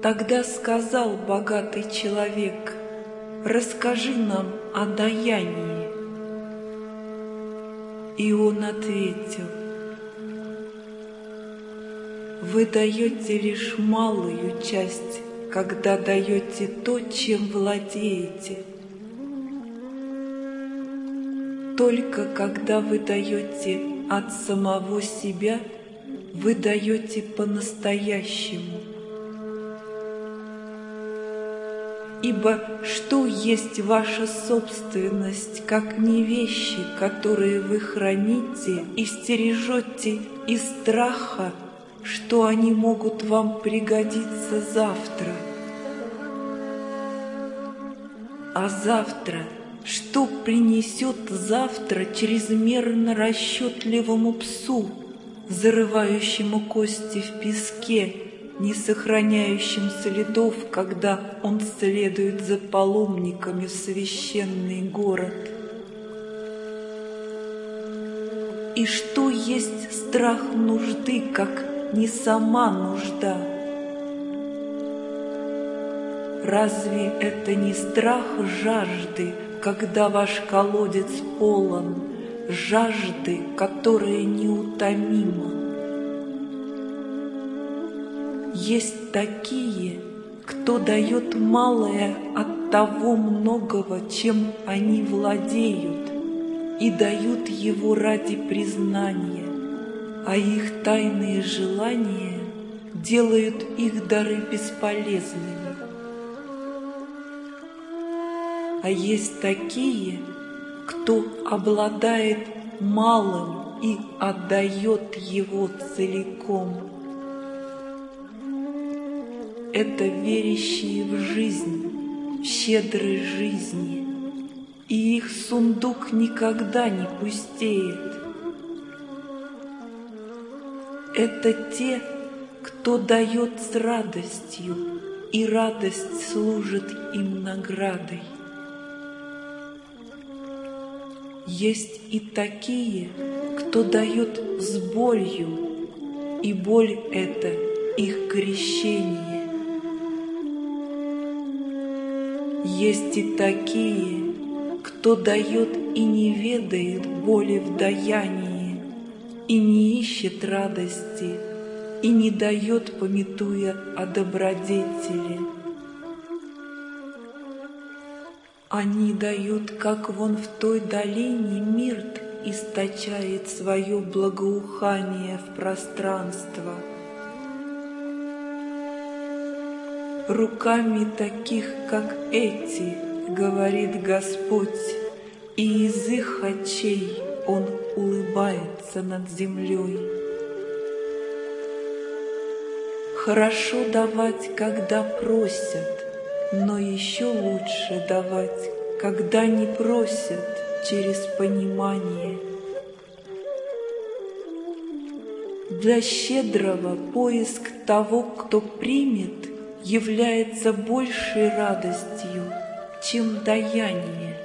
Тогда сказал богатый человек, «Расскажи нам о даянии». И он ответил, «Вы даете лишь малую часть, когда даете то, чем владеете. Только когда вы даете от самого себя, вы даете по-настоящему. Ибо что есть ваша собственность, как не вещи, которые вы храните и стережете из страха, что они могут вам пригодиться завтра? А завтра, что принесет завтра чрезмерно расчетливому псу, зарывающему кости в песке, не сохраняющим следов, когда он следует за паломниками в священный город. И что есть страх нужды, как не сама нужда? Разве это не страх жажды, когда ваш колодец полон, жажды, которая неутомима? Есть такие, кто дает малое от того многого, чем они владеют, и дают его ради признания, а их тайные желания делают их дары бесполезными. А есть такие, кто обладает малым и отдает его целиком – это верящие в жизнь, в щедрой жизни, и их сундук никогда не пустеет. Это те, кто дает с радостью, и радость служит им наградой. Есть и такие, кто дает с болью, и боль — это их крещение. Есть и такие, кто дает и не ведает боли в даянии, и не ищет радости, и не дает, пометуя о добродетели. Они дают, как вон в той долине мирт источает свое благоухание в пространство — руками таких, как эти, говорит Господь, и из их очей Он улыбается над землей. Хорошо давать, когда просят, но еще лучше давать, когда не просят через понимание. Для щедрого поиск того, кто примет, является большей радостью, чем даяние.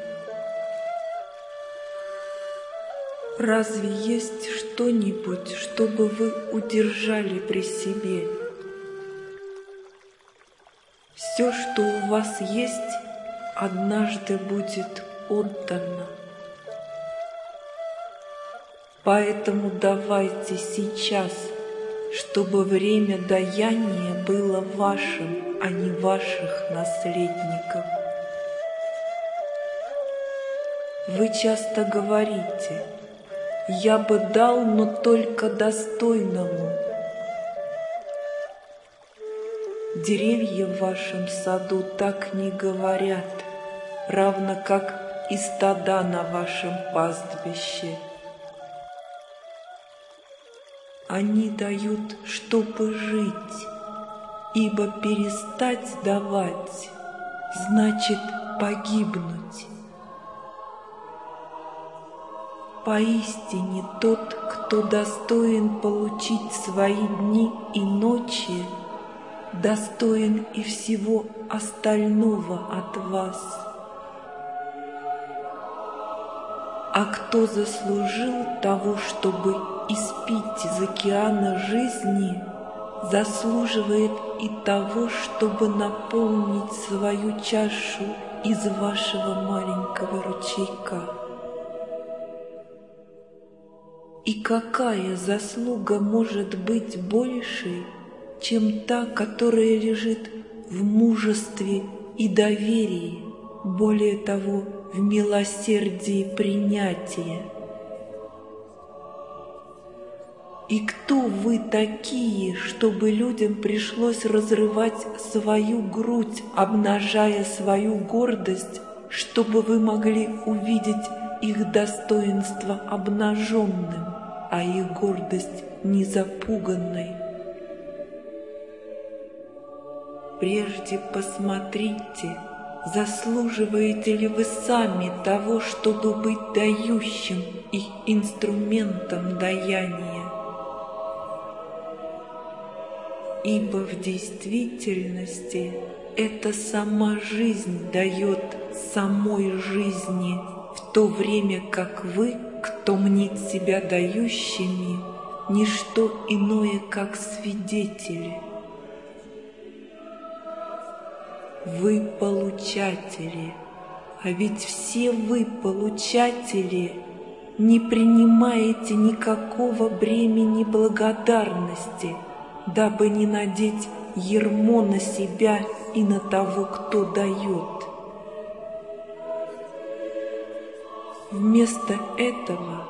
Разве есть что-нибудь, чтобы вы удержали при себе? Все, что у вас есть, однажды будет отдано. Поэтому давайте сейчас – чтобы время даяния было вашим, а не ваших наследников. Вы часто говорите, я бы дал, но только достойному. Деревья в вашем саду так не говорят, равно как и стада на вашем пастбище. Они дают, чтобы жить, ибо перестать давать значит погибнуть. Поистине тот, кто достоин получить свои дни и ночи, достоин и всего остального от вас. А кто заслужил того, чтобы испить из океана жизни, заслуживает и того, чтобы наполнить свою чашу из вашего маленького ручейка. И какая заслуга может быть большей, чем та, которая лежит в мужестве и доверии, более того, в милосердии принятия? И кто вы такие, чтобы людям пришлось разрывать свою грудь, обнажая свою гордость, чтобы вы могли увидеть их достоинство обнаженным, а их гордость незапуганной? Прежде посмотрите, заслуживаете ли вы сами того, чтобы быть дающим и инструментом даяния. ибо в действительности это сама жизнь дает самой жизни, в то время как вы, кто мнит себя дающими, ничто иное, как свидетели. Вы получатели, а ведь все вы получатели. Не принимаете никакого бремени благодарности – дабы не надеть ермо на себя и на того, кто дает. Вместо этого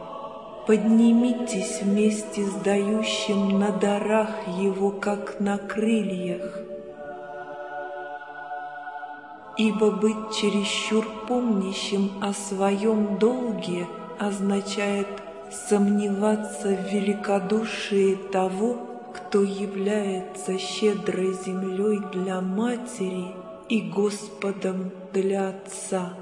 поднимитесь вместе с дающим на дарах его, как на крыльях, ибо быть чересчур помнящим о своем долге означает сомневаться в великодушии того, кто является щедрой землей для матери и Господом для Отца.